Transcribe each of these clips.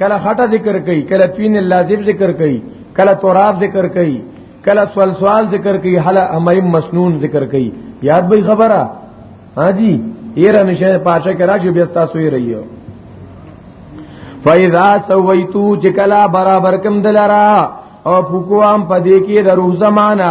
کله خټه ذکر کوي کله توین لازم ذکر کوي کله تراب ذکر کوي کله سوال سوال ذکر کوي حل امیم مسنون ذکر کوي یاد به خبره ها جی یہ رمیشہ پاشا کرا جو بیستا سوئی رہی ہو فَإِذَا سَوَيْتُو چکلا برابر کم دلرا او پوکوام پدې کې د روح زمانہ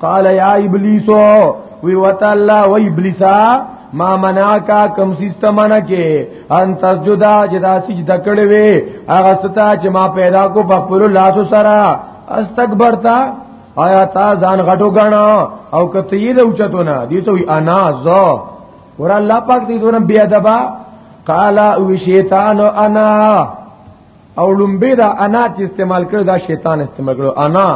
قال یا ابلیس وی وتعالى و ابلیسا ما مناکا کم سیست منا کې ان تسجدا جدا سجدا کړې وې هغه ستا چې ما پیدا کو په خپل لاسو سره استکبرتا آیا تا ځان غټو غاڼه او کته یې له اوچتو نه دي ته انا ز ور الله پاک دې دورم بیا دبا قال او شیطان انا او لومبه دا انا چې استعمال کړو دا شیطان استعمال کړو انا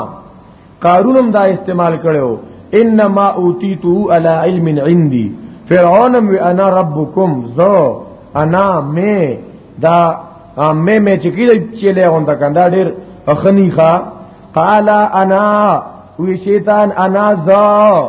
قارونم دا استعمال کړو انما اوتیتو علی علم عندي فرعونم و انا ربکم زو انا می دا می می چې کیږي چې له غونډه کنده ډیر اخنی ښا قال انا وی شیطان انا زو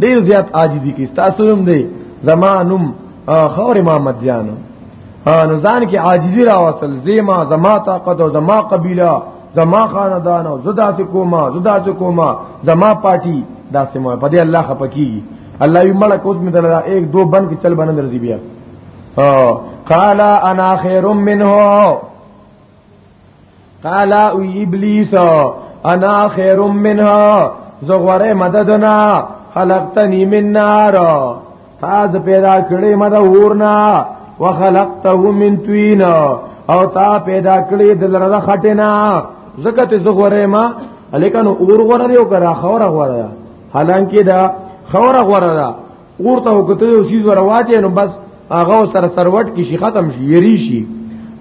ډیر زیات عاجزی کی تاسو هم دی زمانم خور محمد جانو نو ځان کې عاجزی راوصل زما زما طاقت او زما قبیله زما خاندان او زدا سے کوما زدا سے کوما زما پارٹی دا سے مو پدې الله خپکیږي الله یې ملک اوس می دلرا 1 2 بن کې چل بن درځي بیا قال انا خير منه قال او ابلیس انا خیر منها زغوره مددنا خلقتنی من نار تاز پیدا کړی مد ورنا وخلقته من طین او تا پیدا کړی د لره خټینا زکه ته زغوره ما الیکن اور غره یو کرا خوره غره حالانکه دا خوره غره ورته وکته یو چیز ورواچې نو بس هغه سره سروټ کې شي ختم شي یری شي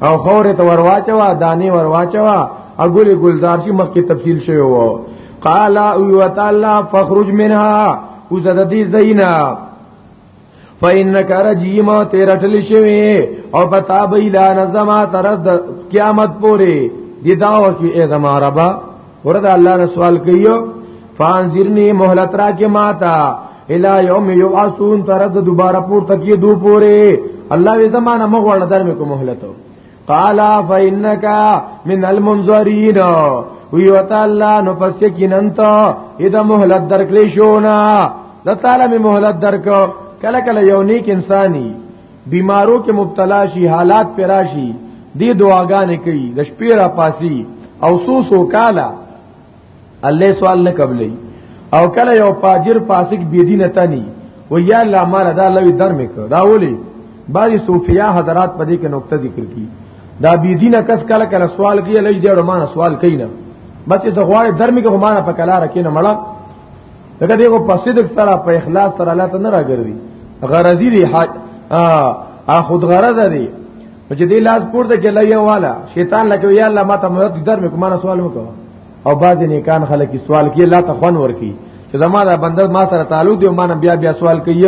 او خوره ته ورواچوا دانی ورواچوا اګولې ګلزار شي مخکې تفصیل شوی وو قال او تعالی فخرج منها وزد دې زینا فإنك رجيم تیرټل شوی او پتا به اعلان زما تر قیامت پورې دي دا او چې زما ربا ورته الله نه سوال کيو فانذرني مهلت را کې ماتا الى يوم يبعثون تر د دوباره پورته کې دو پوره الله وی زمانه مغول در مې کو مهلت قال فانك من المنذرين وی وتا الله نو پس کې کیننت اذا مهلت درکلی شو نه د تعالی مهلت درک کله کله یو نیک انساني بیمارو کې مبتلا شي حالات پراشي دی دعاګانې کوي د شپې را پاسي او سو سو کالا الله سوال نه قبلې او کله یو فاجر فاسق بی دین تني و یا الله مال دا لوي در مې کړ دا ولي بعضی صوفیا حضرات په دې کې نقطه ذکر کی دا بی دین کس کله کله سوال کوي لږ ډېر مانه سوال کوي نه بس ته غواړي در مې کې مانه په کلا رکینه مړه دغه دیو په صدق سره په اخلاص سره الله ته نه راګرځي غرضی دی حاج ا خود غرض دی چې دې لاس پورته کې لایې والا شیطان لکه یا الله ما ته مدد در مې کومه سوال وکړه او بعض نیکان خلک سوال کوي الله ته خون ورکی چې زما دا بندر ما سره تعلق دی ما نه بیا بیا سوال کوي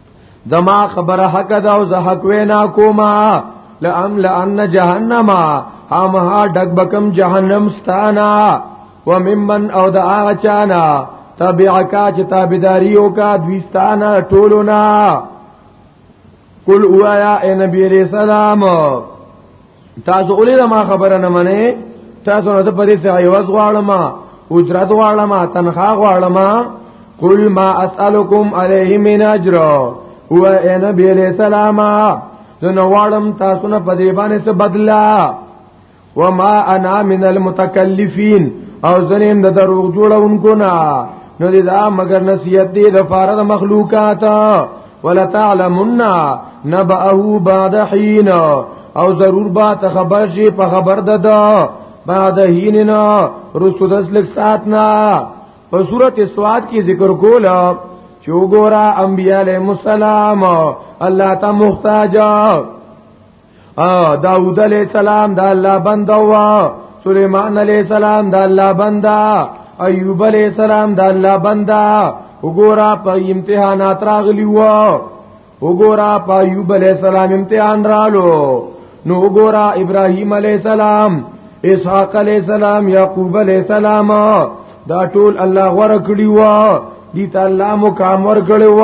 زما خبره حق ده او زه حق وینا کوما لام لان جهنم هم ها ډک بکم جهنم ستانا وممن او د هغه چانا تبعکا چې تابعداري او کا دوستانه ټولونا قل اوایا اے نبی علیہ السلام تاسو اولی دا ما خبره نه منې تاسو نه په دې څه ایواز غواړم اجرت غواړم تنخواه غواړم قل ما اسالکم علیه من اجر هو اے نبی علیہ السلام زه غواړم تاسو نه په دې باندې څه بدلا وما انا من المتکلفین او زنیم د دروغ جوړونکو نه نو دا مگر نصیحت دی د فارغ مخلوقات ولا تعلمن نبأه بعد حين او ضرور با ته خبر شي په خبر ددا بعد حين نه رسو دس لک سات نه په صورت سواد کې ذکر کولا چې وګوره انبياله مسالم الله ته محتاج ا داوود علیہ السلام دا الله بنده وا سليمان عليه السلام د الله بندا ايوب عليه السلام د الله بندا وګورا په امتحانات راغلی و وګورا په ايوب عليه السلام امتحان رالو نو وګورا ابراهيم عليه السلام اسحاق عليه السلام يعقوب عليه السلام دا ټول الله ورکړي و دي ته الله مقام ورکړي و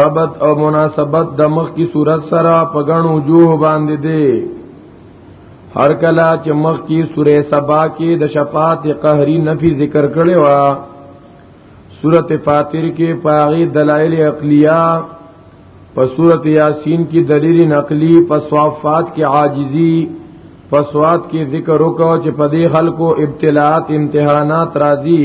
ربط او مناسبت د مخ کی صورت سره په غن وجوه باندې دی هر کله چې مخ کی سوره سبا کې د شفاعت قهری نفي ذکر کړي وا سوره فاتیر کې پاغي دلایل عقلیه په سوره یاسین کې دلیل نقلی په صافات کې عاجزی په سواد کې ذکر وکاو چې په دې خلکو ابتلاات امتحانات راځي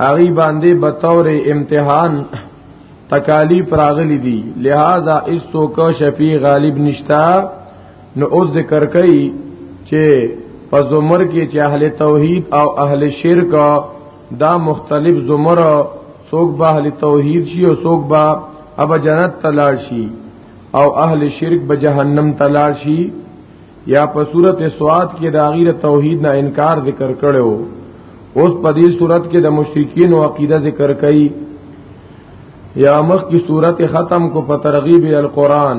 هغه باندې به تور امتحان تکالیف راغلي دي لہذا اس تو کو شفیع غالب نشتا نو اوس ذکر کوي چې په زمر کې چې اهل توحید او اهل شرک دا مختلف زمر څوک به اهل توحید شي او څوک به اب جنت تلاشي او اهل شرک به جهنم تلاشي یا په صورت سواد کې د غیر توحید نه انکار ذکر کړو اوس په دې صورت کې د مشرکین او عقیده ذکر کړي یا مخ کی صورت ختم کو په ترغیب القرآن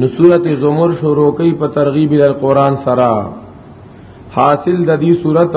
نو صورت زمر شروع کوي په ترغیب القرآن سره حاصل د دې صورت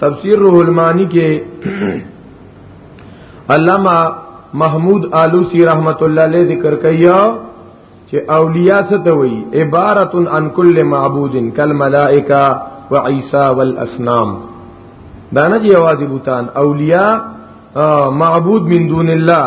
تفسیر روح المانی کې علامہ محمود آلوسی رحمت الله علیه ذکر کیا چې اولیاء څه ته وایي عبارت عن کل معبود کل ملائکه و عیسی والاسنام دا نه دی आवाज بوتان اولیاء معبود من دون الله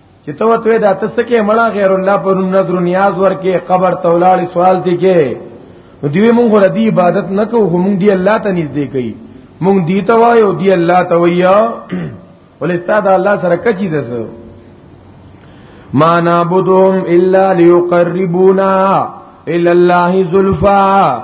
چې ته وته دا تاسو کې مړه غیر الله پر نظر نیاز ورکه قبر تولاړي سوال دي کې نو دی مونږ له دې عبادت نه کوو مونږ دی الله ته نږدې کوي مونږ دی ته وایو دی الله ته وایو ول استاد الله سره کچی دس ما نعبدهم الا ليقربونا الى الله زلفا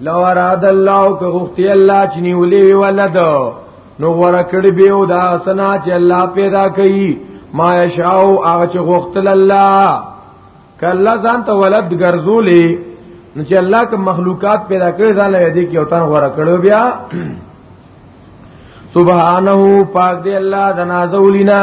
لو اراد الله که غفتی الله چې نیولې وی ولد نو غره کړي به او دا سنا چې الله پیدا کوي ما یشاو هغه چې غختل الله کله ځان ته ولد ګرځولې نو چې الله کوم مخلوقات پیدا کړی ځان له دې کې اوتان غره کړو بیا سبحانه پاک دی الله د نازولینا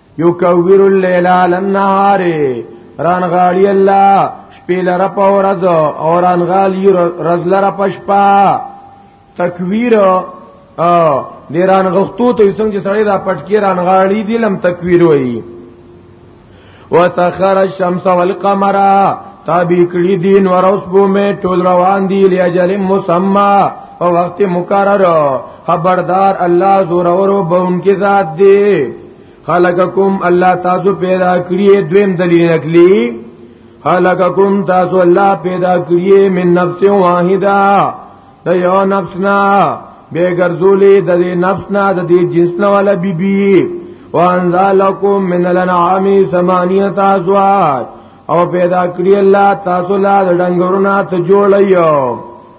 یکویر الليل علی النهار ران غالی الله شپې لره په ورځ او ران غالی ورځ لره په شپه تکویر د ران غختو ته څنګه سړی را پټ کې ران غالی دی لم تکویر وای وسخر الشمس والقمر تابع کړی دین ور اوس بو می ټول روان دی لاجل مسما او وخت مقرر خبردار الله زور اورو بونکي ذات دی خلقکم الله تاسو پیدا کړی دویم دلیل نکلی خلقکم تاسو الله پیدا کړی من نفس واحده د یو نفس نه به ګرځولې د دې نفس نه د دې جنس نه ولا بیبي وانزالکم من الانعام ثمانیه ازواج او پیدا کړی الله تاسو لا ډنګورنا ته جوړیو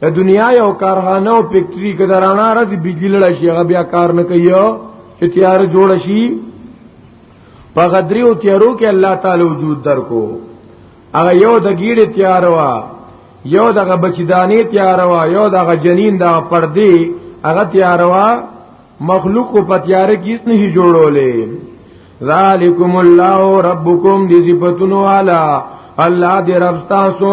د دنیا یو کارخانه او فیکټری کې درانه را دي بجلی لړ شي هغه بیا کار نه کوي چې تیار جوړ شي په غدری او تیارو کې الله تعالی وجود درکو هغه یو د ګیړې تیار وا یو دغه بچدانی تیار وا یو دغه جنین د پردی هغه تیار وا مخلوق په تیار کې هیڅ نه جوړولې ذالکم الله ربکم دې صفاتونو والا الله دې رب تاسو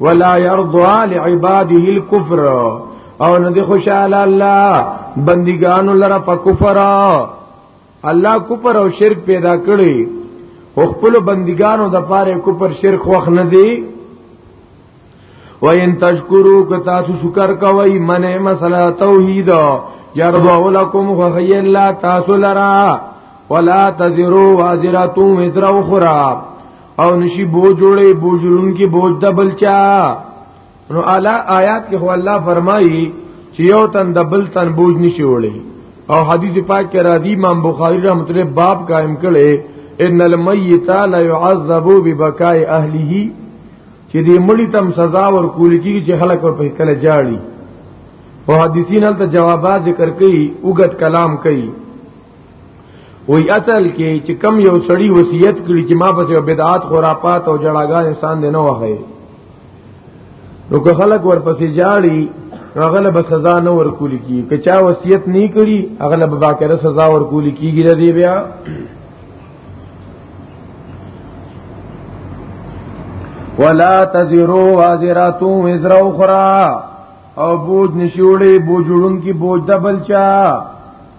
ولا يرضى لعباده الكفر او نه دی خوشاله الله بندګانو لره په کفر الله کفر او شرک پیدا کړی او خپل بندګانو د پاره کفر شرک وخت نه دی و ان تشکرو که تاسو شکر کوي منه مسله توحید یرضو لكم وخی الله تاسو لرا ولا تزرو وازرتو وزر اخرى او نشي بو جوړي بو جوړون کې بوج د بلچا نو اعلی آیات کې هو الله فرمایي چې یو تن د بل تن بوج نشي وړي او حدیث پاک کې راځي امام بخاری رحمت الله باب قائم کړي ان المیت لا يعذب ببکاء اهله چې دې مړی تم سزا ور کول کیږي چې خلک ور په کله جاړي او حدیثین هلته جوابات ذکر کوي اوګت کلام کوي وی اصل کې چې کم یو سړی وصیت کړي چې ما پسې بدعات خرافات او جړاګان انسان دی نه وغه نو که خلک ورپسې جاړي هغه به سزا نه ورکول کی که چا وصیت نه کړي هغه به باکره سزا ورکول کیږي د دې بیا ولا تزرو وازراتو وزر اخرى او بوج نشوړي بوجړون کی بوج دبل چا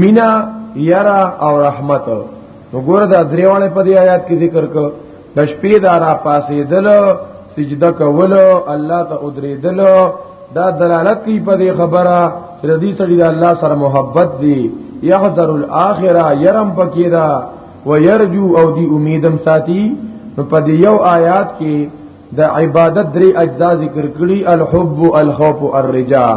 مینا یرا او رحمت نو ګور دا دریواله په دې آیات کې ذکر کو د شپې دا را پاسې دل سجده کول الله ته ادرې دل دا دلالت کوي په دې خبره چې دې سړي د الله سره محبت دی يحذر الاخره يرم پکې دا ويرجو او دی امیدم ساتي نو په دې یو آیات کې د عبادت درې اجزا ذکر کړي الحب الخوف الرجاء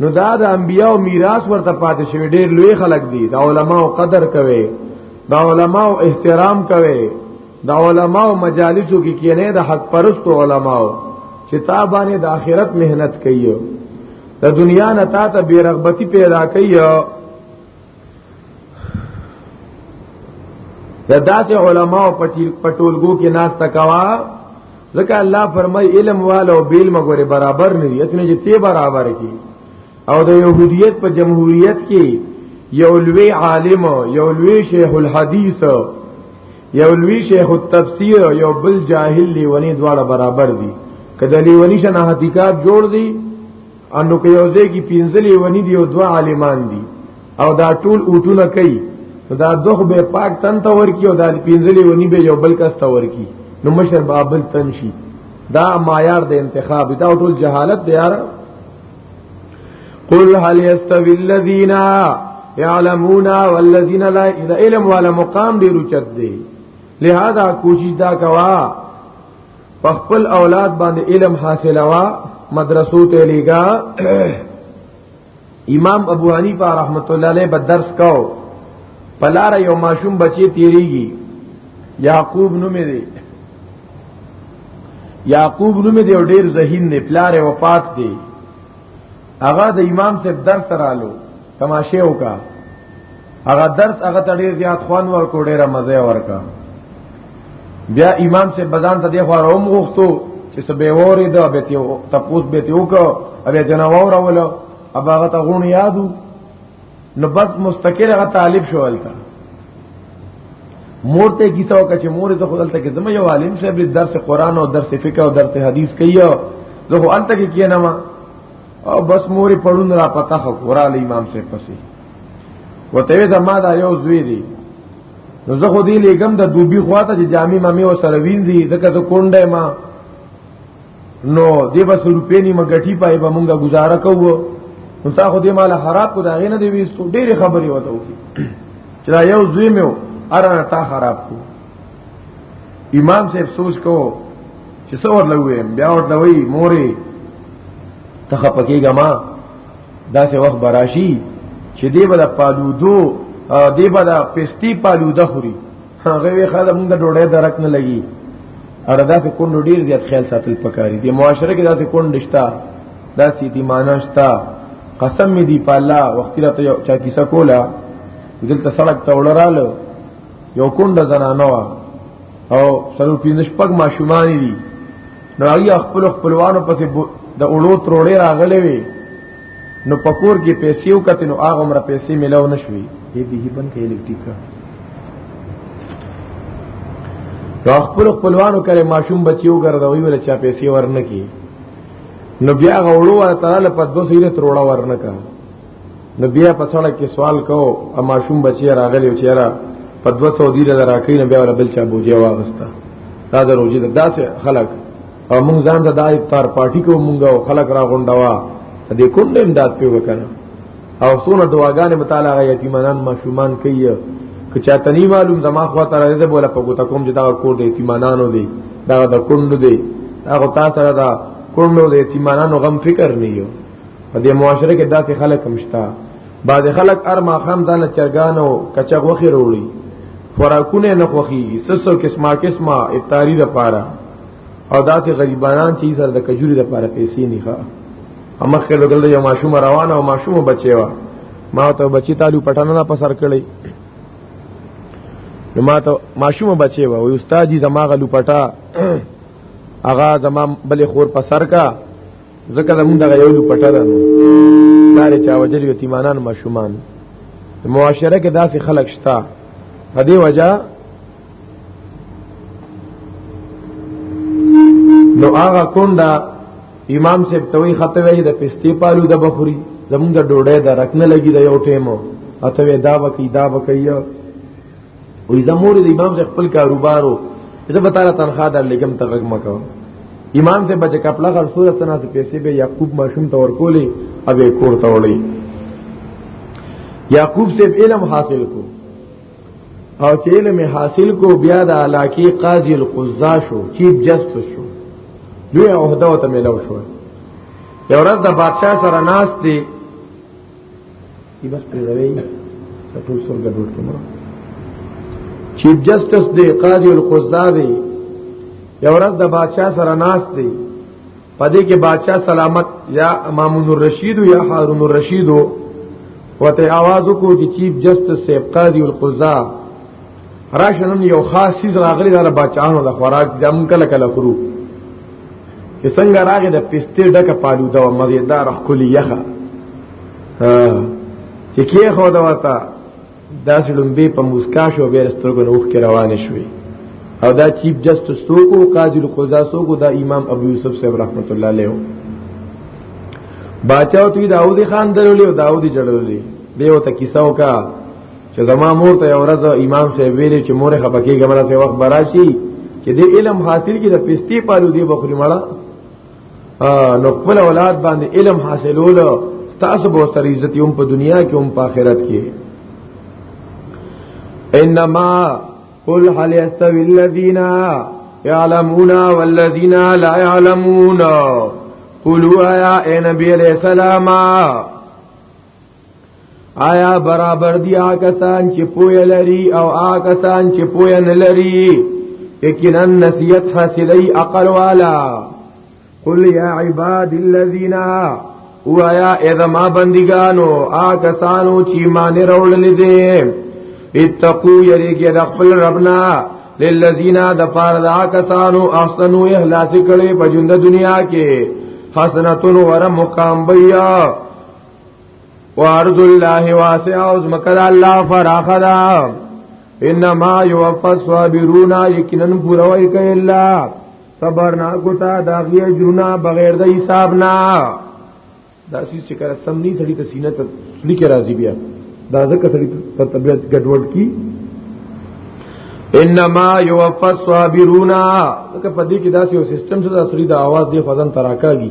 نو دا د انبیانو میراث ورته پاتې شوی ډیر لوی خلک دي دا علماو قدر کوي دا علماو احترام کوي دا علماو مجالسو کې کینه د حق پرستو علماو چې تا باندې د آخرت مهنت کوي د دنیا نه تا ته بیرغبتی پیدا کوي د داسې علما او پټولګو کې ناس تکوا ځکه الله فرمای علم والو بیل مګوره برابر نه دي اتنه چې تی برابر کی او د يهودیت په جمهوریت کې یو لوی عالم یو لوی شیخ الحدیث یو لوی شیخ التفسیر یو بل جاهل لیونی دواړه برابر دي کله لیونی شنه حقیقت جوړ دي انو کې یو ځای کې پینځلې ونی دی او دوا عالمان دي او دا ټول اوټونه کوي دا دوخ به پاک تن ته ورکی او دا پینځلې ونی به یو بل کس ته ورکی نو مشر بابل تن شي دا معیار د انتخاب دا ټول جهالت دی یار قل هل يستوي الذين يعلمون والذين لا علم ولا مقام دی رچت دی لہذا کوشش دا کوا په خپل اولاد باندې علم حاصلوا مدرسو ته لیګا امام ابو حنیفه رحمت الله علیه به درس کو پلار یو ماشوم بچی تیریږي یعقوب نوم دی یعقوب نوم دی او ډیر ذهین دی پلار وفات دی هغه د امام صاحب درس رالو تماشه وکا هغه درس هغه تړي زیات خوان ور کو ډیره مزه ورکا بیا امام سے بدان ته دی خو روم غوښتو چې سبه وری دا به ته تپوس به ته وکاو ابه جناور اول ابا هغه ته غون یادو نو بس مستقل هغه طالب شوال تا مور ته کیسه وکړه چې مور ته خدلته کې زما یو عالم صاحب درس قران او درس فقه او درس حدیث کوي زه هو انت کې کینم او بس موري پړون را پتا خو قران امام سے پسی وته دا ما دا یو زوی دی نو زه خو دی لګم د دوبی خواته چې جامع مامي او سره وینځي ځکه زه کونډه ما نو دی بس روپې نیمه غټي پای به مونږه گزاره کوو نو تا خو دې مال خراب کو دا غینه دی ویستو ډېری خبرې وته وکي چې دا یو زوی مې ارانه تا خراب کو امام صاحب سوچ کو چې څور لوي بیا ورته وی مورې ته خپکیګه ما دا څه وخت براشي چې دی بل پالودو دی بل پستی پالوده خوري هغه وی خاله موږ ډوړې درک نه لګي اره دا څه کون ډیر زیات خیال ساتل پکاري دی معاشره کې دا څه کون دشتا دا څه دی مانشتا قسم می دی په الله وخت را ته چا کیسه کولا دلته سړک ته وړراله یو کونډه زنانه وا او سلو پینځه شپږ ماشومان دي نو هغه خپل خپلوانو پسې د اړو تروړې راغلې وي نو پکور کې پیسې وکته نو هغه عمر پیسې ملاو نشوي دې به بن کې الکتریک نو خپل خپلوانو کړي ماشوم بچیو ګرځوي ول چا پیسې ورنکي نو بیا غوړو تعالی په دوه سیره تروړه ورنکه نو بیا په سړک کې سوال کو اما شوم بچی راغلی او چیرې په 200 دی له راکې نه بیا ول بل چا بوجي واغستا دا د روزي د داسې خلک او مونږ ځان ته د افطار پارټي کو مونږ او خلک را غونډوا دې کوم نه امداد په وکړه او سونه دعاګانې متعالی غي یتیمانان ماشومان کوي که چاته نه معلوم زما خو ته راځي بوله په ګوت کوم چې دا کور د یتیمانانو دی دا د کندو دی هغه تاسو سره دا کندو د یتیمانانو غم فکر نه یو په دې معاشره کې داسې خلک هم شته بعض خلک ار ما خام دان چرګانو کچا غوخي وروړي خوراکونه نه خوخي سسو قسمه قسمه افطاری د پاره او داسې غریبانان چې سره د کجوري د پاره پیسې نه ښه امخ کې لګل یو ماشوم روان او ماشوم بچیوا ما ته بچی تعالی پټانه نه پسر کړی نو ما ته ماشوم بچیوا وي استاد دې زما غلو پټا اغا زما بلې خور پسر کا ځکه دا موږ دغه یو لپټه ده لارې چا وجل یتیمانان ماشومان معاشره کې داسې خلک شته په دې وجہ نو هغه کونډه امام صاحب توي خطه وی د پستی پالو د بخوري زمونږ ډوډۍ د رکنه لګي د یو ټیمو اته دا وکی دا وکی وې زمور د امام څخه خپل کاروبارو زه به تعالی تنخواه در لګم ته غږ مکو امام ته بچ کپلا غر صورت نه ته پیسې به یعقوب ماشوم ته ورکولې او به کور ته وړي یعقوب سے علم حاصل کو او چې علم حاصل کو بیا د علاقه قاضی القضا شو چیف جسټس شو لوی عہده ته ملو شو یو ورځ د بادشاہ سره ناس دی بس پریدوی ټول سر ګډوډ کما چیف جسټس دی قاضی القضا دی یو ورځ د بادشاہ سره ناس دی پدې کې بادشاہ سلامت یا مامون الرشید یا هارون الرشید وته आवाज کو چې چیف جسټس سیف قاضی القضا راشنن یو خاص چیز راغلی دا بچانو د خوراک جام کله کله خورو چې څنګه راغی د پسته ډکه پالو دا مزیدار خولي یخه چې کې خو دا وتا داسې لومبي په مسکا شو بیر سترګو نوخ کې روان شوي او دا چیف جسټس تو کو قاضی القضا سو کو دا امام ابو یوسف صاحب رحمت الله علیه باچاو تی داودی خان درولې او داودی جړولې دیو ته کیسه وکړه چې زما مور ته یو ورځ امام صاحب ویلې چې مور خپه کېږي مله ته وخت براشي چې دې علم حاصل کړي د پستی پالو دی بخوري مړه نو خپل اولاد باندې علم حاصلول تاسو به تر عزت هم په دنیا کې هم په آخرت کې انما قل هل يستوي الذين يعلمون والذين لا يعلمون قلوا يا نبي عليه السلام آیا برابر دی آکسان چې پوی لري او آکسان چې پوی نه لري یقینا نسیت حاصلی عقل والا قل یا عباد الذین او آیا اذا ما بندگانو آکسانو چې مان رولل دي اتقو یریږي د خپل ربنا للذین د پاره دا کسانو احسنو اخلاص کړي په ژوند دنیا کې حسنتون ور مقام بیا وارض الله واسع او زمکر الله فراخه دا انما يوفى الصابرون یقینا پوروي کوي الله صبر نا کوتا دا غي جنا بغیر د حساب نا دا سیس چې کړه سم نه سړی ته سینه ته سړی کې راضي بیا دا ځکه سړی په طبيعت ګډوډ کی انما يوفى الصابرون دا په دې کې دا سیو سیستم سره سړی د आवाज دی فزن تراکاږي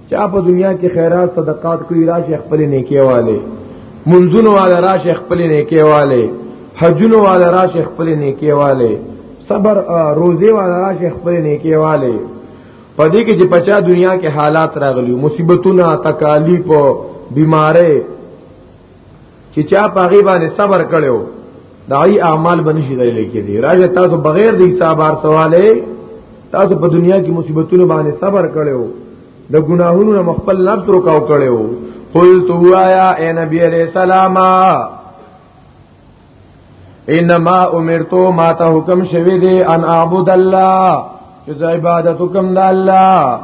چا په دنیا کې خیرات صدقات کړی راشه خپل نیکی والے منځونو والا راشه خپل نیکی والے حجونو والا راشه خپل نیکی والے صبر روزي والا راشه خپل نیکی والے پدې کې چې پچا دنیا کې حالات راغلی مصیبتونه تکالیف بیمارې چې چا په هغه باندې صبر کړو دای اعمال بنشي دی لیکي دي راځه تاسو بغیر د حسابار سواله تاسو په دنیا کې مصیبتونو باندې صبر کړو د ګناهونو نه خپل نفس رکاو کړو قل تو آیا اے نبی علیہ السلام انما امرتو ما ته حکم شوی دی ان اعبد الله چې عبادت کوم د الله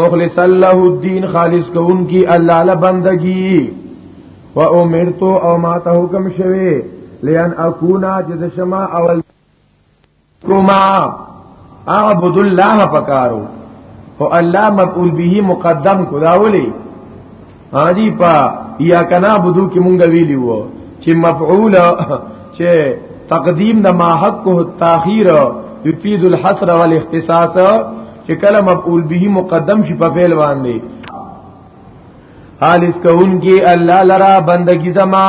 مخلص الله الدين خالص کون کی الله له بندگی و امرتو او ما ته حکم شوی لئن اكونا جز شما اول کما اعبد الله پکارو او الله مفعول به مقدم کو داولی هادی پا یا کنا بدو کی مونږ ویلی وو چې مفعول چې تقدیم د ما حق کو تاخير یفید الحصر والاختصاص چې کله مفعول به مقدم شي په فعل باندې حالس کون کی الله لرا بندگی زما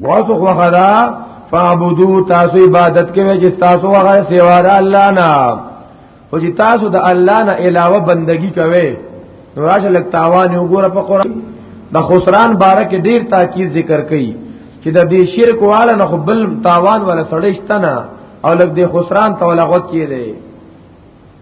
واسو وخدا فعبدو تاسو عبادت کوي چې تاسو هغه سیوا د الله نه او چې تاسو د الله نه علاوه بندگی کوي نو راشه لک تاوان یو ګوره په قران د خسران بارک ډیر تاکید ذکر کړي چې د دې شرک والا نه خپل تاوان ولا سړیشتنه او لک د خسران تولغت کړي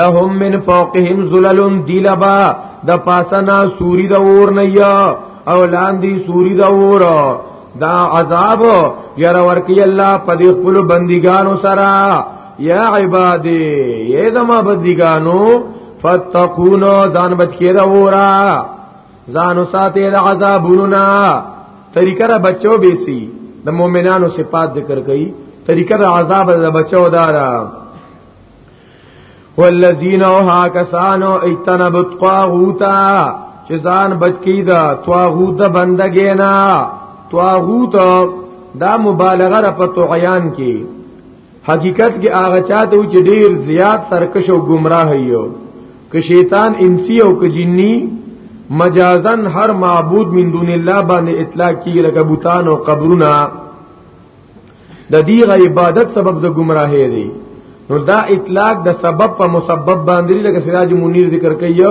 لهم من فوقهم ذلل دلبا د پاسنا سوري د اور نه یا او لاندې سوري د اور دا عذاب ير ورکی الله په دې خپل بندګانو سره یا عبادی یې زما بندګانو فتقونو ځان بچ کې دا اورا ځان ساتي د عذابونو نه طریقه را بچو بیسی د مؤمنانو صفات ذکر کړي طریقه د عذاب د بچو دارا والذین ها کسانو ایتنب الطاغوتا چې ځان بچی دا طاغوت بندګې نه طاغوت دا مبالغه را په طغیان کې حقیقت کې هغه چاته چې ډیر زیات سرکش او گمراه یو که شیطان انسی او که جنی مجازن هر معبود من دون الله باندې اطلاق کیږي لکه بوتان او قبرونه د دې غ عبادت سبب د گمراهی دی نو دا اطلاق د سبب په مسبب باندې لکه سراج منیر ذکر کوي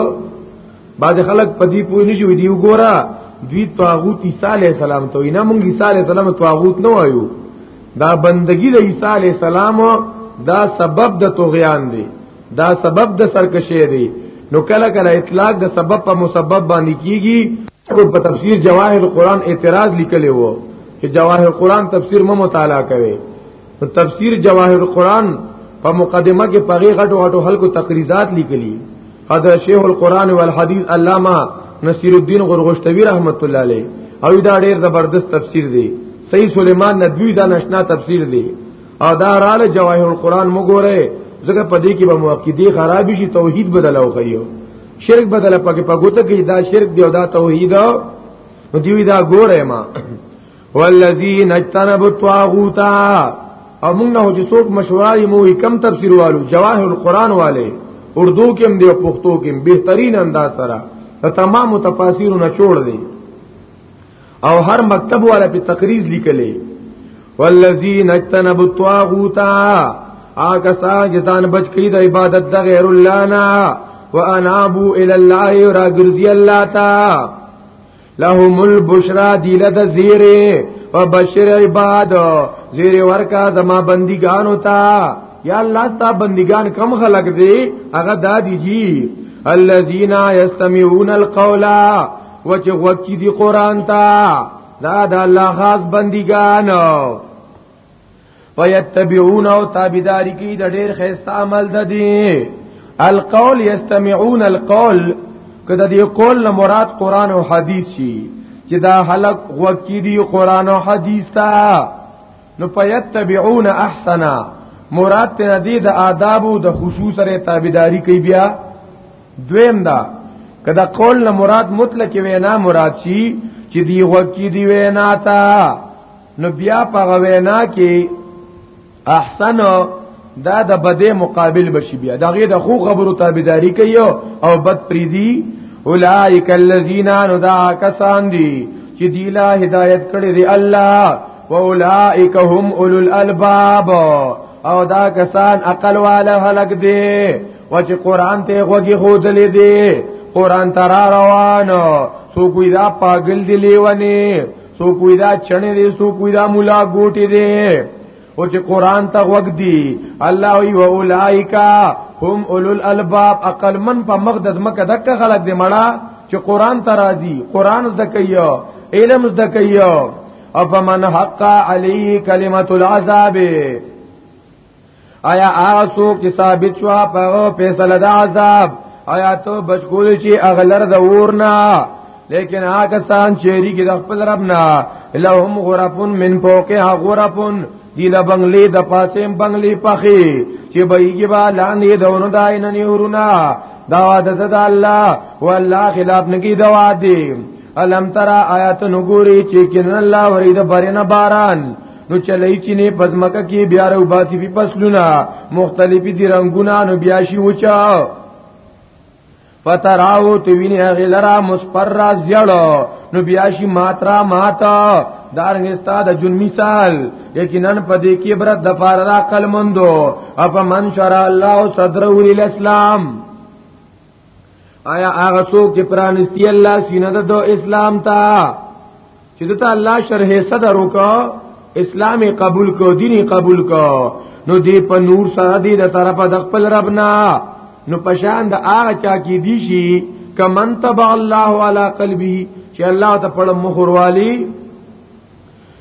بعد خلک په دې پوه نه شوی دی وګوره دوی طاغوت عیسی علی السلام ته نه مونږ عیسی علی السلام طاغوت نه وایو دا بندگی د عیسی علی السلام دا سبب د طغیان دی دا سبب د سرکشی دی نو کله کله اطلاق د سبب په مسبب باندې کیږي په تفسیر جواهر القرآن اعتراض لیکلی وو چې جواهر قران تفسیر مو مطالعه کوي نو تفسیر جواهر قران په مقدمه کې پغې غټو غټو خلکو تقریزات لیکلي حضرت شیخ القران والحدیث علامہ نصیر الدین غرغشتوی رحمت الله علیه او دا ډیر زبردست تفسیر دی سید سلیمان ندوی دا نشنا تفسیر دی او دا رااله جواهر القران مګوره ځکه په دې کې به موقیدی خراب شي توحید بدلو خيو شرک بدل پکې پګوته کې دا شرک دی او دا توحید نو دیوی دا ګوره ما والذین اجتنبوا الطاغوت او موږ نه چې څوک مشورای مو کم تفسیر والو جواهر القرآن والے اردو کې هم دی او پښتو کې هم بهترین انداز سره ته تمام تفاسیر نه جوړ دی او هر مکتب والا په تقریز لیکلې والذین اجتنبوا الطاغوت آګه سان چې ځان بچ کړي د عبادت د غیر الله نه وانابو الی الله راګرځي الله تعالی لهم البشرا دی لد زیره و بشر عباد زیره ورکا زما بندگانو تا یا الله ستا بندگان کم خلق دی هغه دادی جی الذین یستمعون القول و چې وکی دی قران تا دا د الله خاص بندگانو ويتبعون او تابعداري کوي د ډېر خيسته عمل د دي القول يستمعون القول کده دی قول نه مراد قران او حديث شي چې دا حلق وکی دی قران او حديث تا نو پيتبعون احسنا مراد ته دی د آداب او د خشوع سره تابعداري کوي بیا دویم دا کدا قول نه مراد مطلق وینا مراد شي چې دی وکی دی وینا تا نو بیا په غوینا کې احسن دا د بده مقابل بشي بیا دغه د خو خبرو تابعداري کوي او بد پریزي اولائک الذین ندا کسان دی چې دی لا هدایت کړی دی الله واولائک هم اولو الالباب او دا کسان عقل والا خلق دی و چې قران ته غوږی خودلې دی قران تر روانو سو کوی دا پاگل دی لیونی سو کوی دا چنه دی سو کوی دا مولا ګوټی دی او چې قران ته وګ دی الله وی و اولایکا هم اولل الباب عقل من په مقدس مکه دک غلط دی مړه چې قران ته راضی قران زده کوي علم زده کوي او فمن حق علی کلمت العذاب آیا هغه څوک چې ثابت شو په فیصله د عذاب آیا ته بچکول چې اغلر د ورنا لیکن هغه سان چیرې کې د خپل رب نه لهم غرفن من فوقها غرفن دی له بنگلې د پاسیم بنگلې پخې چې بېګي با لاندې دونو دای نه نیورونه دا وعده ده الله والله خلاف نگی دا وعده الم ترا آیات نګوري چې کین الله ورید برنه باران نو چلای چې نه پزمکه کې بیا رو باتی په فصلونه مختلفي دي رنگونه نو بیا شي وچا فتراو تو ویني هغه لرا مصفر را زیړو نو بیا شي ماترا ماتا دارنګ استاد جون مثال یقینا پدې کې برت د فار را قلمندو اپ من شرع الله صدره للاسلام آیا هغه څوک چې پرانستی الله سینه د اسلام ته چې د الله شرح صدر وکا اسلام قبول کو دین قبول کو نو دی په نور سره دی د طرفه د خپل ربنا نو پشان د هغه چا کې دی شي کمن تبع الله علی قلبه چې الله ته پړم مخوروالی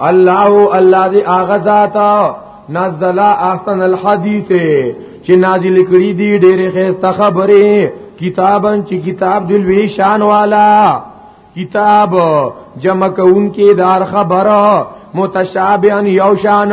الله الله دی اغه ذات نزل احسن الحديث چې نازل کړي دي ډېرې خسته خبرې کتابن چې کتاب دی لوی شان والا کتاب جمع کون کې دار خبره متشابهن یو شان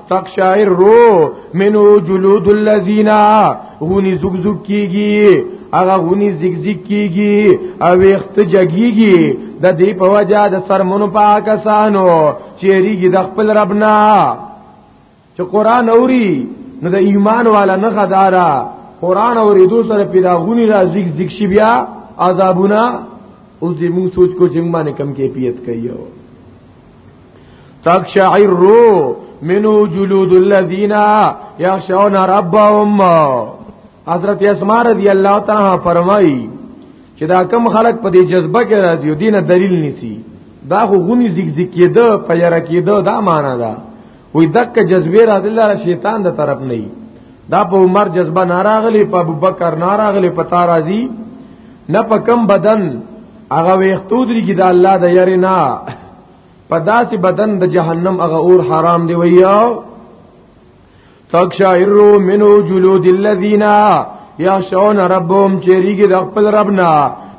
تقشعر رو منو جلود الذین غونی زګ زګ کیږي هغه غونی زګ زګ کیږي او وخت جګیږي د دې په وجا د سرمنو پاکستانو چیرېږي د خپل ربنا چې قران اوري نو د ایمان والا نه غدارا قران اوریدو سره پیدا غونی را زګ زګ شي بیا عذابونه اوس دې موږ سوچ کو چې موږ باندې کم کیفیت کوي تقشعرو منو جلود الذین یخشون ربهم حضرت اسماء رضی الله تعالی فرمایي چې دا کم خلک په دې جذبه کې راځي او دینه دلیل نیسی دا خو غونی زیګ زیګ کېده پیرا کېده دا معنا ده وې دک جذبه را دل الله شیطان د طرف نه دا په عمر جذبه ناراغلی په ابوبکر ناراغلی په تارازی نه په کم بدن هغه وختو دري کې دا الله د یری نه په داسې بدن د جهنم هغه اور حرام دی ویاو تکشعرو منو جلود الذین یخشون ربهم چریږي د خپل ربنا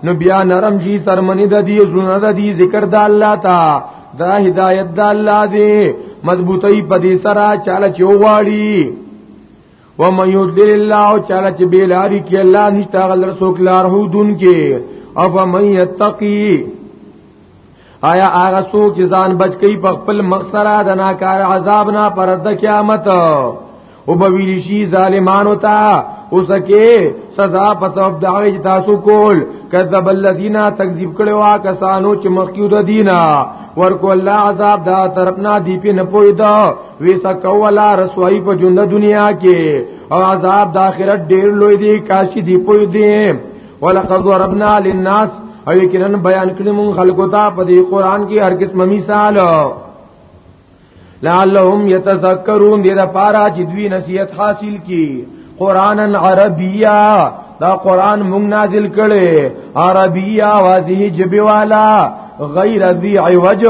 نو بیا نرم شي سرمنی د دې زونه د دې ذکر د الله تا دا هدایت د الله دی مضبوطی په دې سره چاله چوغاړي و من یضلل الله چاله چې بیلاری کې الله نشتا غلر سوک لار هو دن کې او فمن یتقی آیا هغه څوک چې ځان بچ کی په خپل مقصد د ناکار عذاب نه پر د قیامت او به ویل شي ظالمانو ته اوس کې سزا په سبب د هغه تاسو کول کذب الذین تکذیب کړو کسانو چې مخکیو د دینه ورکو الله عذاب دا طرفنا دی په نه پوي دا وی سکو ولا رسوایی په ژوند دنیا کې او عذاب د آخرت ډیر لوی دی کاشي دی پوي دی ولقد ضربنا للناس او یقینا بیان کړی مون خلقو ته په دې قران کې هر قسم مثال لعلهم يتذكرون دې لپاره چې دوی نصیحت حاصل کی قرانن عربیا دا قران مونږ نازل کړي عربیا واضح جبی والا غیر ذی عوج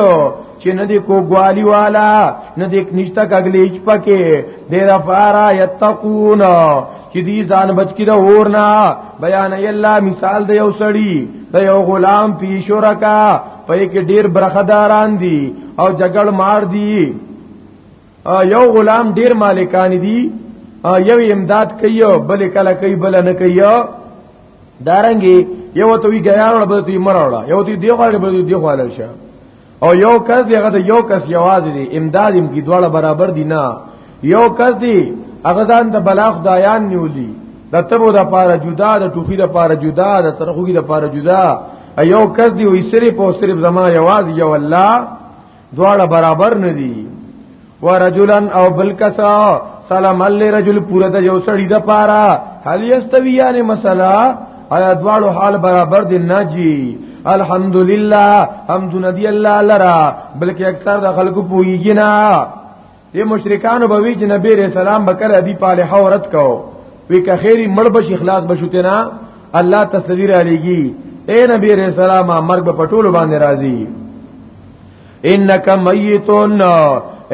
چې نه دی کوګوالی والا نه دی نشتا کګلیچ پکې دې لپاره یتقون چې دې ځان بچ کړه اورنا بیان ی الله مثال د یو سړی د یو غلام پیشورکا پای کې ډیر برخداران دي او جګړ مار دي یو غلام ډیر مالکان دي یو امداد کوي بل کله کوي بل نه کوي دارنګي یو ته وی غیا وړ بده تی مراوړه یو تی دی خواله بده دی خواله شه او یو کس دی هغه یو کس یوازې دی امداد هم کی دواړه برابر دي نه یو کس دی هغه ځان د بلاغ دایان نیولی د تبو د پاره جدا د ټوخي د پاره جدا د ترخوګي د پاره جدا ایو کس دی وي صرف او صرف زما یواز یو الله دواړه برابر نه دي ورجلن او بلکسا سلام الله رجل پورا د یو سړی د پاره هل یستویان مسلا آیا دواړو حال برابر دي نه جی الحمدلله حمد ندی الله لرا بلکې اکثر د خلکو پویږي نه دې مشرکانو به وی چې نبی رسول الله بکره دی پاله حورت کو وی که خیری مړ بش اخلاص بشوته نه الله تصویر علیږي اے نبی رسول الله ما مرګ په ټولو باندې راضي انک میتون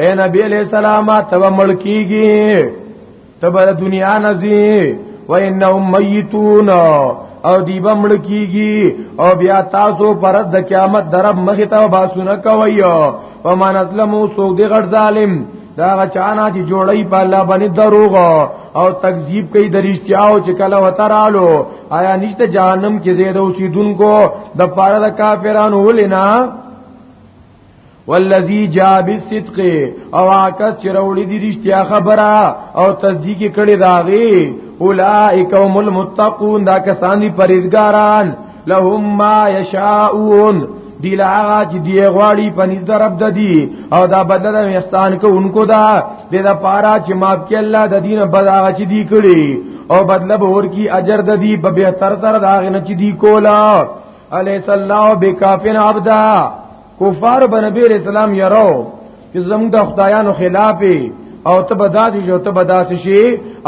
اے نبی علیہ السلام تب ملکیږي تبر دنیا نزی و انهم میتون او دی بمړ کیږي او بیا تاسو پر د قیامت درب مخ ته باسونه کوي او مان اسلمو سوګ دی غړ ظالم دا غچانا چې جوړی په الله باندې دروغ او تکذیب کوي د رښتیاو چې کله وترالو آیا نشته جهنم کې زید اوسیدونکو د پاره د کافرانو ولینا والذي جاء بالصدق او عاکس چې راوړي دي رښتیا خبره او تصدیق کړي داغي اولائک هم المتقون دا کسان دي پرېزګاران لهم ما یشاءون دی لاغا چې دی غواړي پنځ درب د دی او دا بدل د احسان کو انکو دا د دا پارا چې ماف کې الله د دین بدا چې دی کړي او بدل به ور کی اجر د دی په به تر تر دا غنه چې دی کولا الیس الله بکافن عبدا کفار بنبی رسول الله یرو چې زموږ د خدایانو خلاف او ته بداسي جو ته بداسي شي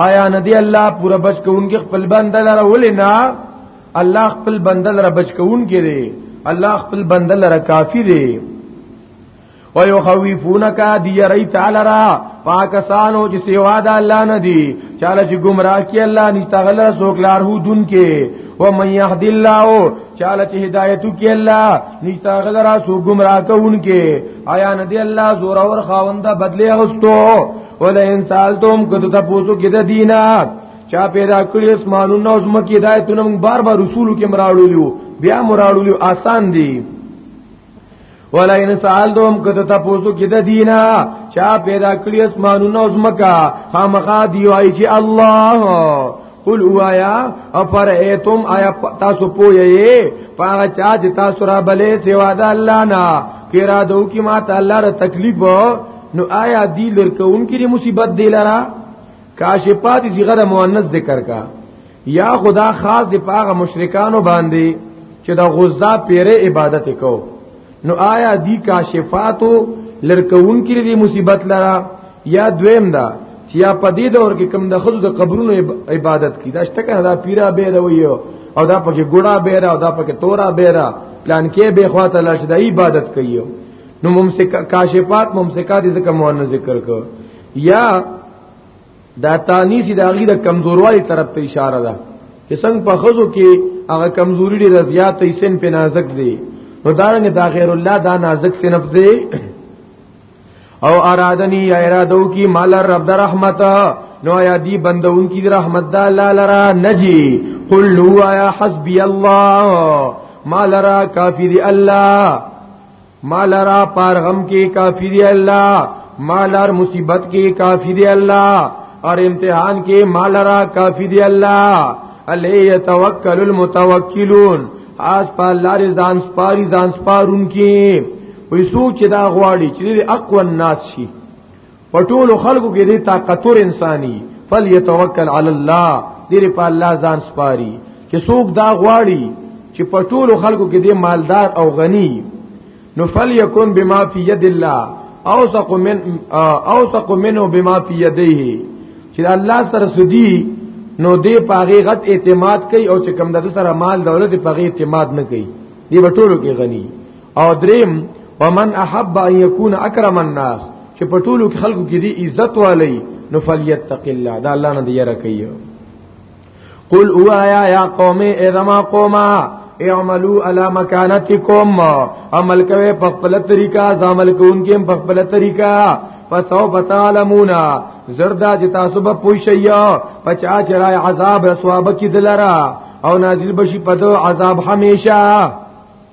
آیا ندی الله پورا بچ کوونکی خپل بنده لره ولینا الله خپل بنده لره بچ کوونکی دی الله خپل بنده لره کافی دی و یخوفونک دی یری تعالی را پاکستانو چې سیوا د الله نه دی چاله چې گمراه کی الله نشته غل سوک لار هو دن کې و من یهد الله چاله چې هدایتو کې الله نشته غل را سو گمراه کون کې آیا نه دی الله زور اور خاونده بدلی غستو ولا ان سالتم کته تاسو کې د دینه چا پیدا کړی اسمانونو او زمکه هدایتونه موږ بار بار رسول کې مراړولیو بیا مراړولیو آسان دي ولئن سالتم کته تاسو کې د دینا چا پیدا کړی اسمانونو زمکا خامخا دی وای چې الله قل اوایا افر ایتم آیا تاسو پویې پاغه چا چې تاسو را بلې سیوا د الله نه کیرا دو کی ما تعالی را تکلیف نو آیا دی لرکون کې مصیبت دی لرا کاشفات صیغه مؤنث ذکر کا یا خدا خاص دی پاغه مشرکانو باندې چې دا غزا پیره عبادت کو نو آیا دی کاشفاتو لرکون کې دی مصیبت لرا یا دویم دا چې یا په دې دور کې کم د خود د قبرونو عبادت کی دا شته کنه دا پیرا به دا ویو او دا پکې ګډا به را او دا پکې تورا به را پلان کې به خواته لاش د عبادت کوي نو ممسک کاشفات ممسکات ذکر مؤنث ذکر کو یا دا تانیسی د هغه د کمزوروالي طرف ته اشاره ده چې څنګه په خزو کې هغه کمزوري ډیره زیاته یې سن په نازک دی نو دا نه دا غیر الله دا نازک سنف دی او ارادنی یا ارادو کی مال رب در رحمت نو یا دی بندون کی رحمت دا لا لرا نجی قل هو یا حسبی الله مال را کافی دی الله مال را پار غم کې کافی دی الله مال را مصیبت کې کافی دی الله اور امتحان کې مال را کافی دی الله علی یتوکل المتوکلون آس په الله رضان سپاری ځان سپارون کې وې سوچ دا غواړي چې اقوى الناس شي پټول خلکو کې دې طاقتور انساني فليتوکل علی الله دې په الله ځان سپاري چې څوک دا غواړي چې پټول خلکو کې دې مالدار او غني نو فليكن بما في يد الله اوثق من اوثق منه بما في يديه چې الله سره سدي نو دې پاغي غت اعتماد کوي او چې کم د سره مال دولت پاغي اعتماد نه کوي دې بټولو کې غني او دریم ومن احب ان يكون اکرم الناس چې په ټولو کې خلکو کې دی عزت والی نو فلیتق الله دا الله نه دی یره کوي قل او آیا یا قوم اذما قوما اعملوا على مكانتكم عمل کوي په خپل طریقه عمل کوونکې په خپل طریقه فسو بتعلمونا زردا چې تاسو به پوي شئ پچا چې راي عذاب رسواب کې دلرا او نازل بشي په عذاب هميشه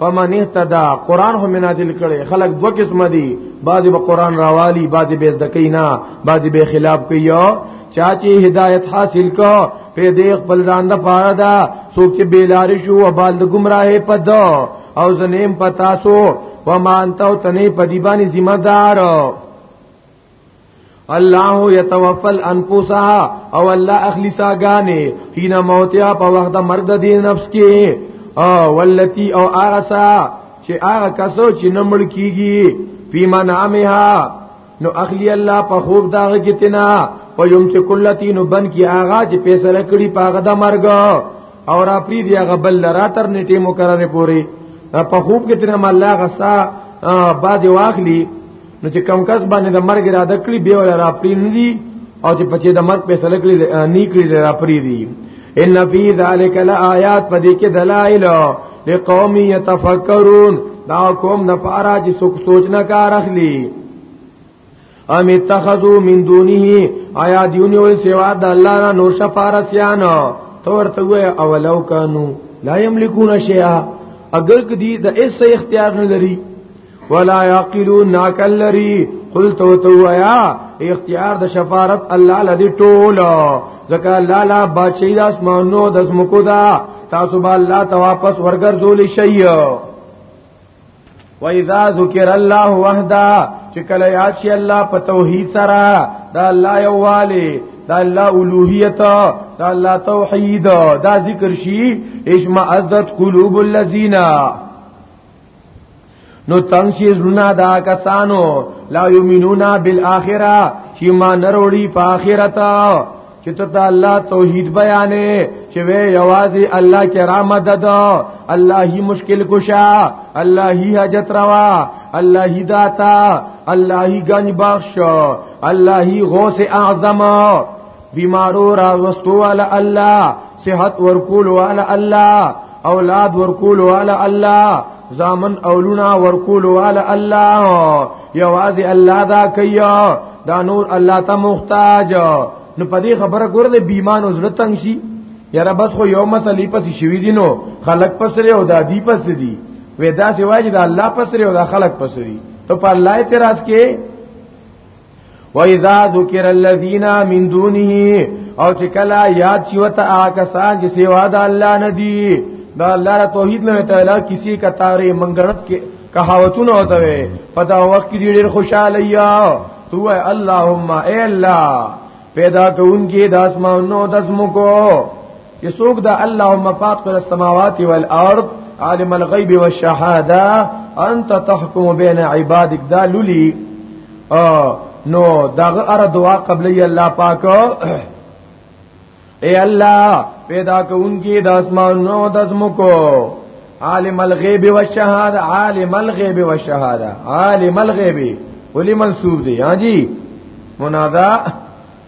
فمن اهتدى قران هم نازل کړي خلق دو قسم دي بعضي به قران راوالي بعضي به ذکینا بعضي به خلاف کوي چا چې هدایت حاصل کو په دې خپل ځان د پاره دا څوک چې بیلار شو او بال د گمراهه پد او زنیم پتا سو ومان تو تنه پدی باندې ذمہ دار الله يتوفى الانفس او الله اخلي ساګانه حين موتها په وخت د مرګ د نفس کې او ولتی او آسا چې هغه کسو چې نمړ کیږي پیما نامها نو اخلي الله په خوب داغه کې تنا او يم چې کلتی نو بن کی آغا چې فیصله کړي پاغه د مرګ او را پری دی هغه بل را تر نیټه مقرره پوري په خوب کې تر مله غسا بعد واخلی نو چې کم کس باندې د مرګ اراده کړی به ولا را پری نه دي او چې پچې د مرګ په سره کړی نه کړی را پری دي ان فی ذلک لآیات پدې کې دلایل لقوم یتفکرون دا قوم د پارا چې سوچ سوچ نه کار اخلي ام اتخذو من دونه آیا دیونی ول سوا د الله نه نور شفارسیان تو ورته وای اولو کانو لا یملکون شیئا اگر کدی د اس اختیار نه لري ولا يعقلون ناکل لري قلت وتويا اختیار د شفارت الله لدی ټول ځکه الله لا بادشاہي د اسمانو د زمکو دا تاسو به الله ته واپس ورګرځول شي و اذا ذکر الله وحده چې کله یاد شي الله په توحید سره دا الله یواله دا الله اولوہیت دا الله توحید دا ذکر شي اجماع عزت قلوب الذین نو تنگ شي زړونه دا کسانو لا یمنون بالآخرہ چې ما نروړي په آخرت چې ته الله توحید بیانې چې وې یوازې الله کې را مدد الله هی مشکل کشا الله هی حاجت روا الله هی داتا الله هی گنج بخش الله هی غوث اعظم بیمارو را وستو علی الله صحت ورکول علی الله اولاد ورکول علی الله زامن اولونا ورکول علی الله یوازې الله دا کوي دا نور الله ته محتاج نو په دې خبره ګور دې بیمانو زړه تنگ شي یاره بس خو یو مسلې پسې شوی دي نو خلق پسره او دا دی پسې دي ودا سواجی دا الله پسره او دا خلق پسری ته په الله اعتراض کې و اذا ذکر الذین من دونه او چې کلا یاد شي وته آکسان چې سیوا د الله نه دی دا الله را توحید نه تعالی کسی کا تاره منګړت کې کہاوتونه ہوتا وي پدا وخت کې ډېر خوشاله یا تو اللهم اے الله پیدا کون کې داسمانو داسمو کو چې څوک د الله مفات پر السماوات والارض عالم الغیب والشهاده انت تحكم بين عبادك دا لولي نو داغه ار دعا قبلې الله پاک اے الله پیدا کوونکی د اسمانو د زمکو عالم الغیب والشهاده عالم الغیب والشهاده عالم الغیب ولی منصوب دی ها جی منادا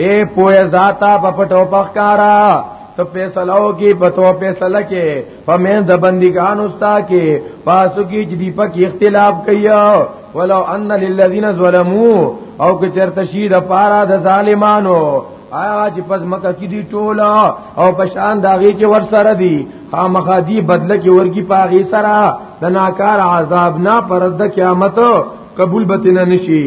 اے پوهه ذاتا په پټو پخکارا ته فیصلو کې پتو فیصله کې فمن د بندګان استا کې پاسو کې چې دی پک اختلاف کوي ولو ان للذین ظلمو او که چرته شی د پارا د ظالمانو آیا چې پس مکه کې دی ټولا او پشان داږي چې ور سره دی خامخا دی بدل کې ورګي پاغي سره د ناکار عذاب نه پرد قیامت قبول بتنه نشي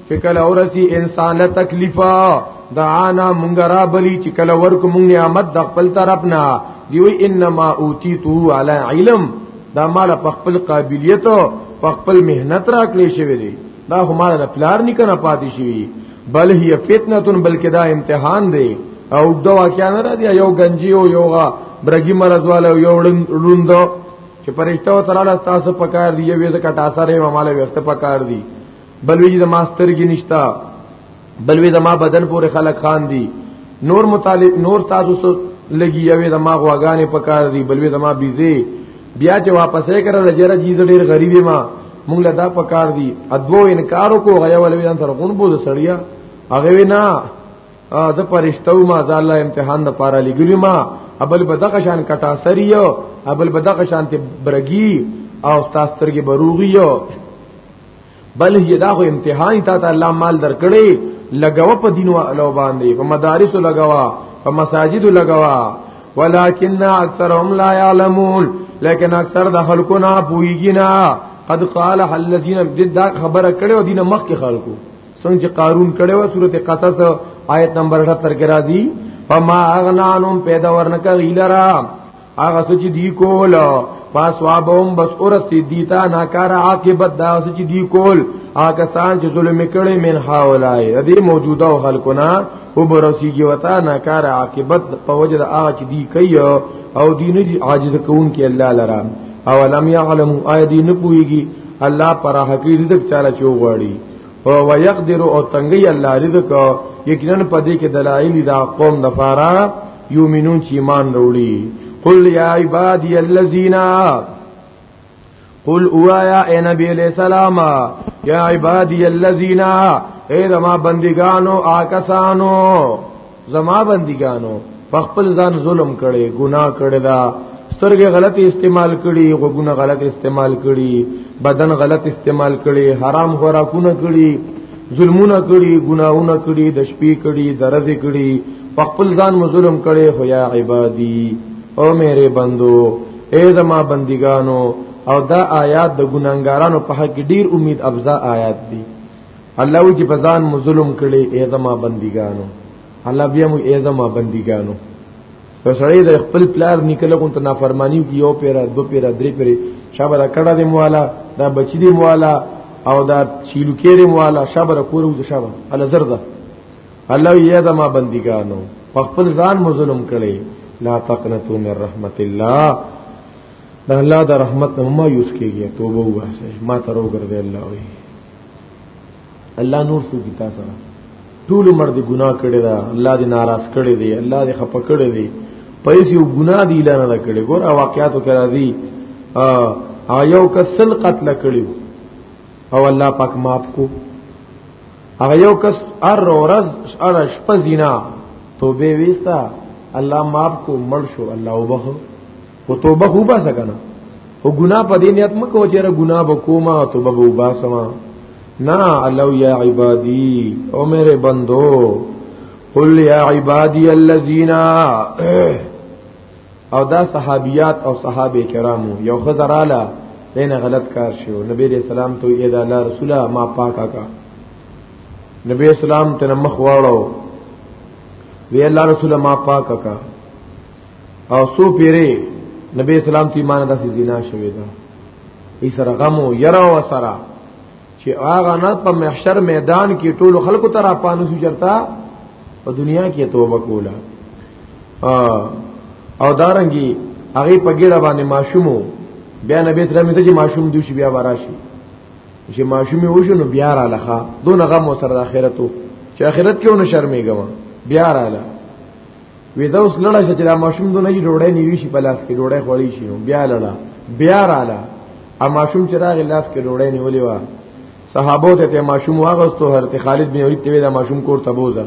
چې کله ورسی انسان له تکلیفا دعانا مونږ را بلی چې کله ورکو مونږ نعمت د خپل طرف نه دیوی انما اوتیتو علی علم دا مال په خپل قابلیت او په خپل مهنت را کړی شوی دی دا خو مال د پلار نه کنه پاتې شوی بل هي فتنه بلکې دا امتحان دی او دا واقعا نه را دی یو گنجی او یو برګی مرز والا یو لوند چې پرشتہ تعالی تاسو پکار دی یو ځکه تاسو ری مال وخت پکار دی بلوی د ما سترګې نشتا بلوی د ما بدن پورې خلک خان دي نور مطالب نور تاسو سره لګي یوې د ما غواګانې پکار دي بلوی د ما بيزي بیا چې واپسې کړل جره جیز ډېر غریب ما مونږ له دا پکار دي ادو انکار کو غیا ولوی ان سره غون بوز سړیا هغه وینا د پرشتو ما ځا الله امتحان د پاره لګلی ما ابل بدغه شان کټا سریو ابل بدغه شان ته برګی او تاسو ترګي بروغیو بل هي دا خو امتحان تا ته الله مال درکړي لګاو په دین او باندې په مدارس لګاوا په مساجد لګاوا ولكن اکثرهم لا يعلمون لیکن اکثر د خلکو نه پويږي نه قد قال الذين بدا خبره کړي او دینه مخ کې خلکو څنګه چې قارون کړي و سورته قصص آیت نمبر 78 کې راځي فما اغنانهم پیدا ورنکه غیلرا هغه سچ دی کول پاس وابهم بس اورستی دیتا ناکار عاقبت دا سچ دی کول هغه سان چې ظلم کړي من حولای دې موجوده او خلقنا او برسیږي وتا ناکار عاقبت په وجه دا چې دی کوي او دین دي عاجز کون کې الله لرا او لم يعلم اي دي نه پويږي الله پر حقيقي رزق چاله چو غړي او ويقدر او تنگي الله رزق یقینا پدې کې دلایل دا قوم د فارا یومنون چې ایمان وروړي قل یا عبادی الذین قل اوایا اے نبی علیہ السلام یا عبادی الذین اے زما بندگانو آکسانو زما بندگانو خپل ځان ظلم کړي ګناه کړي دا سترګې غلط استعمال کړي غوګونه غلط استعمال کړي بدن غلط استعمال کړي حرام خوراکونه کړي ظلمونه کړي ګناهونه کړي د شپې کړي درز کړي په خپل ځان مظلوم کړي خو یا عبادي او میرے بندو اے زما بندګانو او دا آیات د ګناګارانو په حق ډیر امید افزا آیات دي الله وی چې په ځان مظلوم کړي اے زما بندګانو الله بیا مو اے زما بندګانو په سړی د خپل پلار نکله کوم ته نافرمانی کی یو پیرا دو پیرا درې پیرې شابه دا کړه دې موالا دا بچی دې موالا او دا چیلو کېرې موالا شابه را کورو د شابه ال زردا الله یې دا ما بندګانو په خپل ځان مظلوم کړي لا تقنتو من رحمت الله دا الله دا رحمت نه ما یوس کېږي توبه واسه ما تر وګرځي الله وي الله نور څه کی تاسو سره ټول عمر دې ګناه کړی دا الله دې ناراض کړی دی الله دې خپه کړی دی پیسې یو ګناه دی اعلان نه کړی ګور واقعاتو کې راځي ا یو کسل قتل کړی او الله پاک معاف کو هغه یو کس ار ورځ ار شپه زینا توبه وستا الله معاف کو مړ شو الله وبخو خو توبه خو با سکنه او ګناه په دې نیت مکو چې را ګناه وکوما توبه به وباسما نا الو یا عبادی او میرے بندو قل یا عبادی الذین او دا صحابیات او صحابه کرامو یو خزراله دینه غلط کار شو نبی علیہ السلام تو یې دا الله رسوله ما پاکا کا نبی اسلام ته مخ واړو وی الله رسول ما پاک کا او سو پیری نبی اسلام تی ایمان د زنا شوی دا ای سره غم او یرا و سره چې هغه نه په محشر میدان کې ټول خلکو ترا پانو سو چرتا په دنیا کې توبه کولا او دارنګي هغه په ګډه باندې ماشومو بیا نبی تر مې ته چې ماشوم دوی شي بیا وراشي چې ماشوم یې وشو نو بیا را لخه دون غم سره د اخرتو چې اخرت کې ونه شرمېږم بیا را لخه وی دا اوس لړا چې دا ماشوم دونه یې ډوړې نیوي شي په لاس کې ډوړې خوړې شي بیا لړا بیا رااله ا ماشوم چې راغی لاس کې ډوړې نیولې و صحابو ته ته ماشوم واغستو حضرت خالد بن ولید ته دا ماشوم کور ته بوزا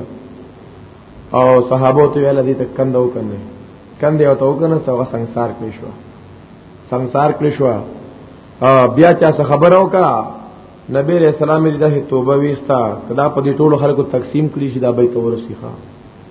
او صحابو ته ویل دي ته کندو کنده کندې او ته وکنه ته سنگسار کړی شو سنگسار کړی شو بیا چا څه خبرو کا نبی رسول الله دې توبه ویستا کدا په دې ټولو خلکو تقسیم کړی شي دا به تور سیخه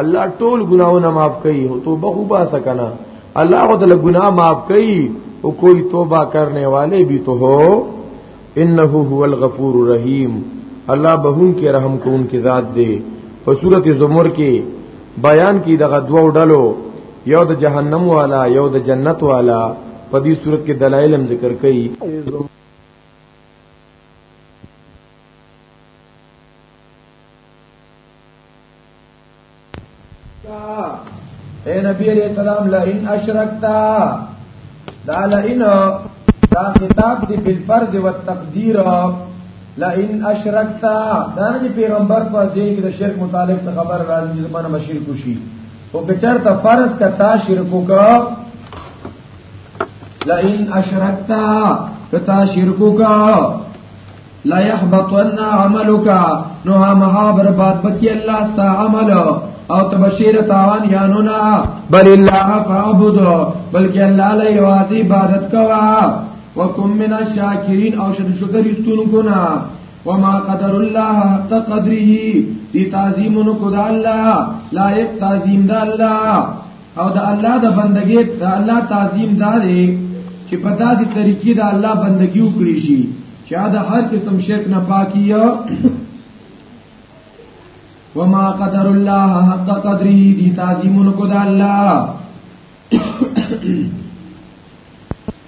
الله ټول ګناونه معاف کوي او توبه خو با سکنا الله خو دل ګناه معاف کوي او کوئی توبه کرنے والے بھی تو ہو انه هو الغفور الرحیم الله بهون کې رحم کوون کې ذات دی په سورته زمر کې بیان کې دغه دوه ډلو یو د جهنم والا یو د جنت والا په دې صورت کې دلایل هم ذکر کړي اے نبی علیہ السلام لئن اشرکتا دا لئن دا خطاب دی بالفرض والتقدیر لئن اشرکتا دا نه پیغمبر په دې کې د شرک متعلق خبر راځي چې زمانه مشیر کوشي او که چرته فرض کتا شرک وکا لئن اشرکتا کتا شرک وکا لا يحبطن عملك نو ما برباد بکی الله استا عمل او تبشیر تاوان یانونا بل الله فعبد بلکې الله له یوازې عبادت کوا وکم من الشاکرین او شد شکر یستون کنا وما قدر الله حق قدره دی تعظیم نو کو دا الله لایق تعظیم دا الله او دا الله د بندګی دا الله تعظیم دا دی چې په داسې طریقې دا الله بندګی وکړي شي چا د هر قسم شرک نه پاکي وما قدر الله حق قدره دي تعظیم کو د الله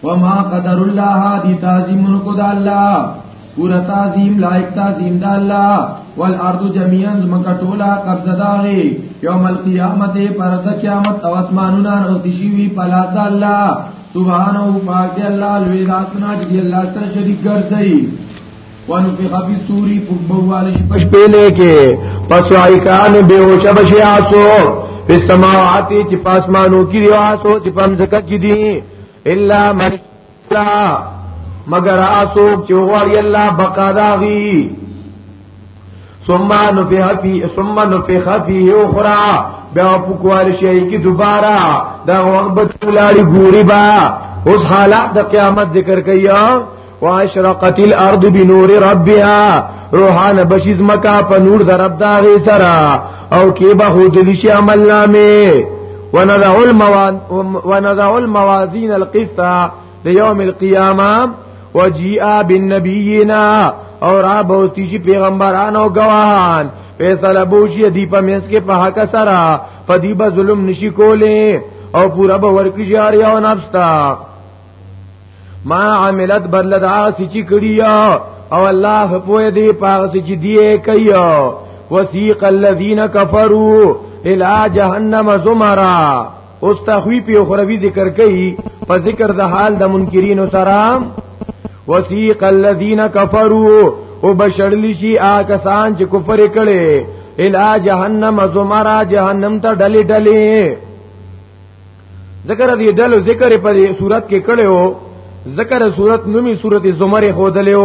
وما قدر الله دي تعظیم کو د الله پورا تعظیم لایق تعظیم د الله والارض جميعا زمکه ټوله قبضه داغي یوم القیامت پر د قیامت او اسمانونه رغتی شي وی پلاس الله سبحانه او پاک دی الله لوی ذاتنا چې دی الله سره شریک ګرځي وانو په خفي سوري په بواله شي پښ پېلې کې پس وایکان به او چب شي آسو په سماوات چې پاسمانو کې دی آسو چې پم زکه کې دی الا مرشلا مگر آسو چې غوړي الله بقا داغي ثم نفخ فی ثم نفخ فی اخرى بیا په کوال شي کی دوباره دا وخت به لاړی ګوري با اوس حالات د قیامت ذکر کیا واشرقت الارض بنور ربها روحان بشیز مکا په نور د رب دا غي سرا او کې به هودلی شي عمل نامه ونضع الموازين القسط د یوم القیامه وجیئا بالنبینا او را بوتی شي پیغمبران او گواهان فیصله بوشي دی په مینس کې په حق سره په دی به ظلم نشي کوله او پورا به ورکی جاری او نفس تا ما عملت بدل دا سچ کړی او الله په دې پاغه سچ دی کوي وسیق الذین کفروا الى جهنم زمرا اوس تخویف یو خروی ذکر کوي په ذکر د حال د منکرین سره وسیق الذین کفروا وبشرل شي آکسان چې کفر کړي الا جهنم زمرا جهنم ته ډلې ډلې ذکر دی ډلو ذکر په صورت کې کړي او ذکر صورت نومي صورت زمره خودلې او